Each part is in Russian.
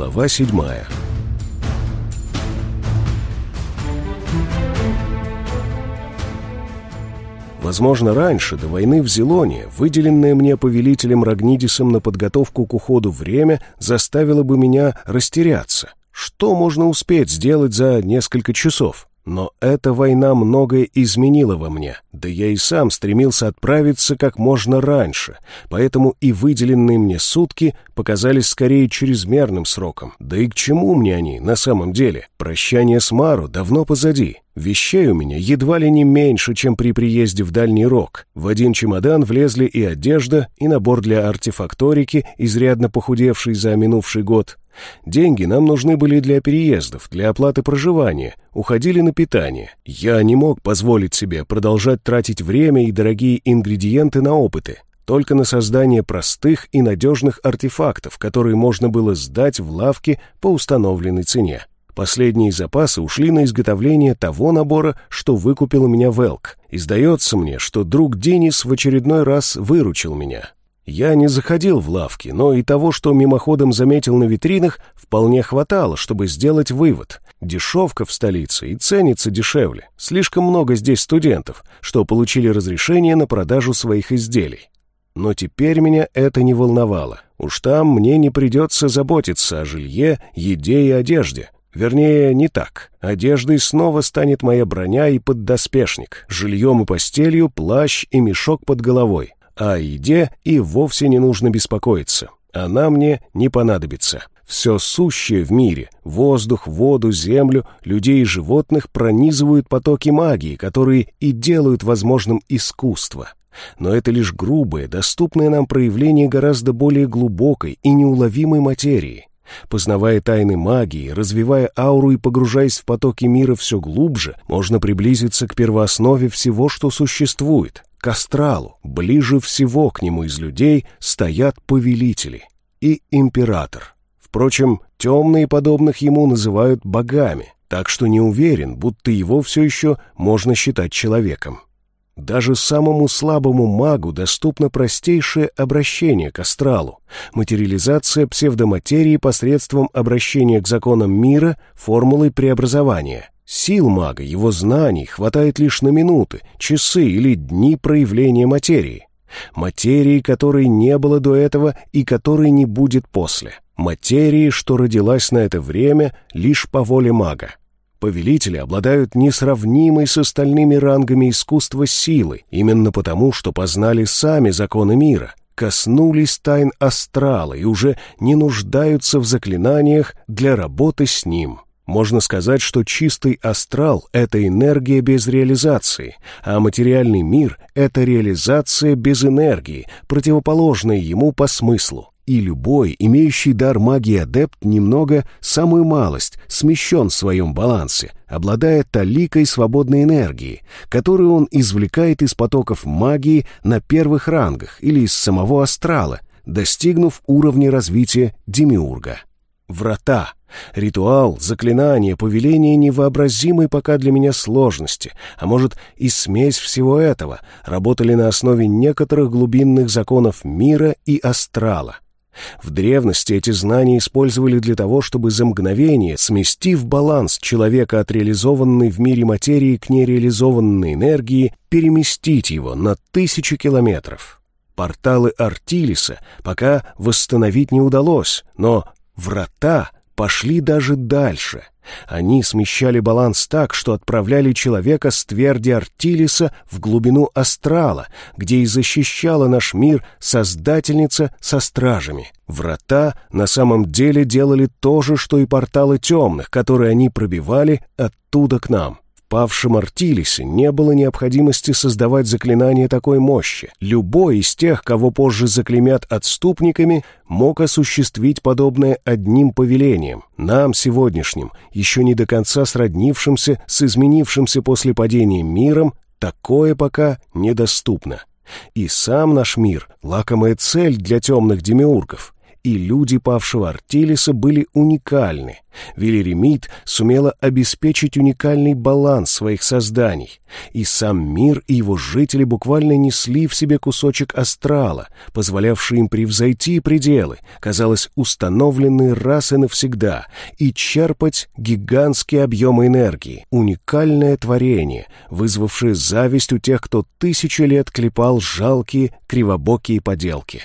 Глава седьмая Возможно, раньше, до войны в Зелоне, выделенное мне повелителем Рагнидисом на подготовку к уходу время заставило бы меня растеряться. Что можно успеть сделать за несколько часов? Но эта война многое изменила во мне, да я и сам стремился отправиться как можно раньше, поэтому и выделенные мне сутки показались скорее чрезмерным сроком. Да и к чему мне они на самом деле? Прощание с Мару давно позади. Вещей у меня едва ли не меньше, чем при приезде в Дальний Рог. В один чемодан влезли и одежда, и набор для артефакторики, изрядно похудевший за минувший год, Деньги нам нужны были для переездов, для оплаты проживания, уходили на питание. Я не мог позволить себе продолжать тратить время и дорогие ингредиенты на опыты, только на создание простых и надежных артефактов, которые можно было сдать в лавке по установленной цене. Последние запасы ушли на изготовление того набора, что выкупил меня Велк. И сдается мне, что друг Денис в очередной раз выручил меня. Я не заходил в лавки, но и того, что мимоходом заметил на витринах, вполне хватало, чтобы сделать вывод. Дешевка в столице и ценится дешевле. Слишком много здесь студентов, что получили разрешение на продажу своих изделий. Но теперь меня это не волновало. Уж там мне не придется заботиться о жилье, еде и одежде. Вернее, не так. Одеждой снова станет моя броня и поддоспешник, жильем и постелью плащ и мешок под головой а о еде и вовсе не нужно беспокоиться. Она мне не понадобится. Все сущее в мире — воздух, воду, землю, людей и животных пронизывают потоки магии, которые и делают возможным искусство. Но это лишь грубое, доступное нам проявление гораздо более глубокой и неуловимой материи. Познавая тайны магии, развивая ауру и погружаясь в потоки мира все глубже, можно приблизиться к первооснове всего, что существует, к астралу, ближе всего к нему из людей стоят повелители и император. Впрочем, темные подобных ему называют богами, так что не уверен, будто его все еще можно считать человеком. Даже самому слабому магу доступно простейшее обращение к астралу, материализация псевдоматерии посредством обращения к законам мира формулой преобразования — Сил мага, его знаний хватает лишь на минуты, часы или дни проявления материи. Материи, которой не было до этого и которой не будет после. Материи, что родилась на это время лишь по воле мага. Повелители обладают несравнимой с остальными рангами искусства силы, именно потому, что познали сами законы мира, коснулись тайн астрала и уже не нуждаются в заклинаниях для работы с ним. Можно сказать, что чистый астрал — это энергия без реализации, а материальный мир — это реализация без энергии, противоположная ему по смыслу. И любой, имеющий дар магии адепт, немного, самую малость, смещен в своем балансе, обладая таликой свободной энергии, которую он извлекает из потоков магии на первых рангах или из самого астрала, достигнув уровня развития демиурга. Врата — Ритуал, заклинание, повеление невообразимой пока для меня сложности, а может и смесь всего этого, работали на основе некоторых глубинных законов мира и астрала. В древности эти знания использовали для того, чтобы за мгновение, сместив баланс человека от реализованной в мире материи к нереализованной энергии, переместить его на тысячи километров. Порталы Артилиса пока восстановить не удалось, но врата — пошли даже дальше. Они смещали баланс так, что отправляли человека с тверди Артилиса в глубину астрала, где и защищала наш мир Создательница со стражами. Врата на самом деле делали то же, что и порталы темных, которые они пробивали оттуда к нам павшем Артилисе не было необходимости создавать заклинание такой мощи. Любой из тех, кого позже заклемят отступниками, мог осуществить подобное одним повелением. Нам, сегодняшним, еще не до конца сроднившимся с изменившимся после падения миром, такое пока недоступно. И сам наш мир — лакомая цель для темных демиургов — и люди павшего Артилиса были уникальны. Велеремит сумела обеспечить уникальный баланс своих созданий, и сам мир и его жители буквально несли в себе кусочек астрала, позволявший им превзойти пределы, казалось, установленные раз и навсегда, и черпать гигантские объемы энергии, уникальное творение, вызвавшее зависть у тех, кто тысячи лет клепал жалкие кривобокие поделки.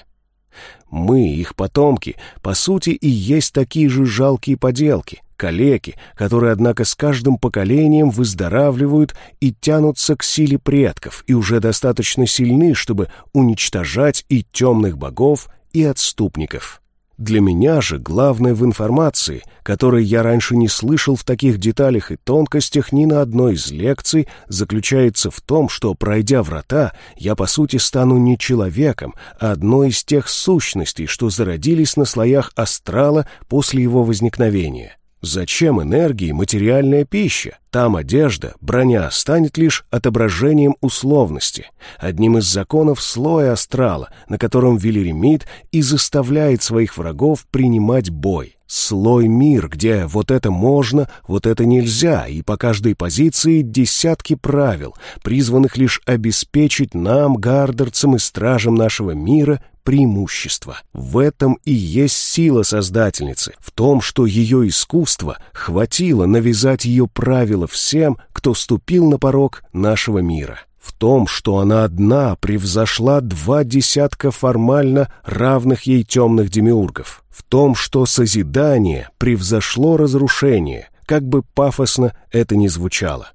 Мы, их потомки, по сути и есть такие же жалкие поделки, калеки, которые, однако, с каждым поколением выздоравливают и тянутся к силе предков и уже достаточно сильны, чтобы уничтожать и темных богов, и отступников. Для меня же главное в информации, которой я раньше не слышал в таких деталях и тонкостях ни на одной из лекций, заключается в том, что, пройдя врата, я, по сути, стану не человеком, а одной из тех сущностей, что зародились на слоях астрала после его возникновения. Зачем энергии материальная пища? Там одежда, броня станет лишь отображением условности, одним из законов слоя астрала, на котором Велеремит и заставляет своих врагов принимать бой. Слой мир, где вот это можно, вот это нельзя, и по каждой позиции десятки правил, призванных лишь обеспечить нам, гардерцам и стражам нашего мира, преимущество. В этом и есть сила Создательницы, в том, что ее искусство хватило навязать ее правила всем, кто ступил на порог нашего мира. В том, что она одна превзошла два десятка формально равных ей темных демиургов. В том, что созидание превзошло разрушение, как бы пафосно это ни звучало.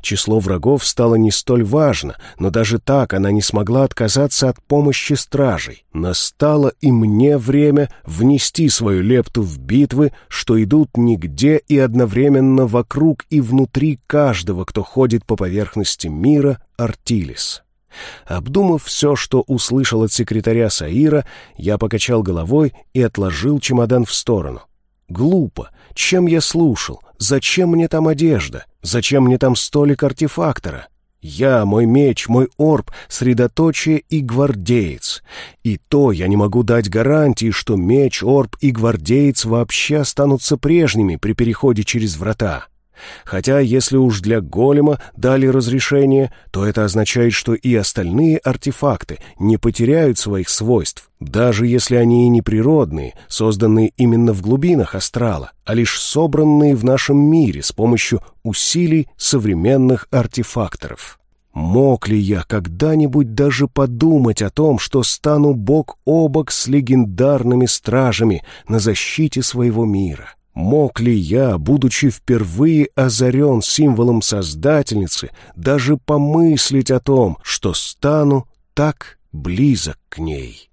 Число врагов стало не столь важно, но даже так она не смогла отказаться от помощи стражей. Настало и мне время внести свою лепту в битвы, что идут нигде и одновременно вокруг и внутри каждого, кто ходит по поверхности мира, Артилис. Обдумав все, что услышал от секретаря Саира, я покачал головой и отложил чемодан в сторону. Глупо. Чем я слушал? Зачем мне там одежда? Зачем мне там столик артефактора? Я, мой меч, мой орб, средоточие и гвардеец. И то я не могу дать гарантии, что меч, орб и гвардеец вообще останутся прежними при переходе через врата. Хотя, если уж для голема дали разрешение, то это означает, что и остальные артефакты не потеряют своих свойств, даже если они и не природные, созданные именно в глубинах астрала, а лишь собранные в нашем мире с помощью усилий современных артефакторов. Мог ли я когда-нибудь даже подумать о том, что стану бок о бок с легендарными стражами на защите своего мира? Мог ли я, будучи впервые озарен символом Создательницы, даже помыслить о том, что стану так близок к ней?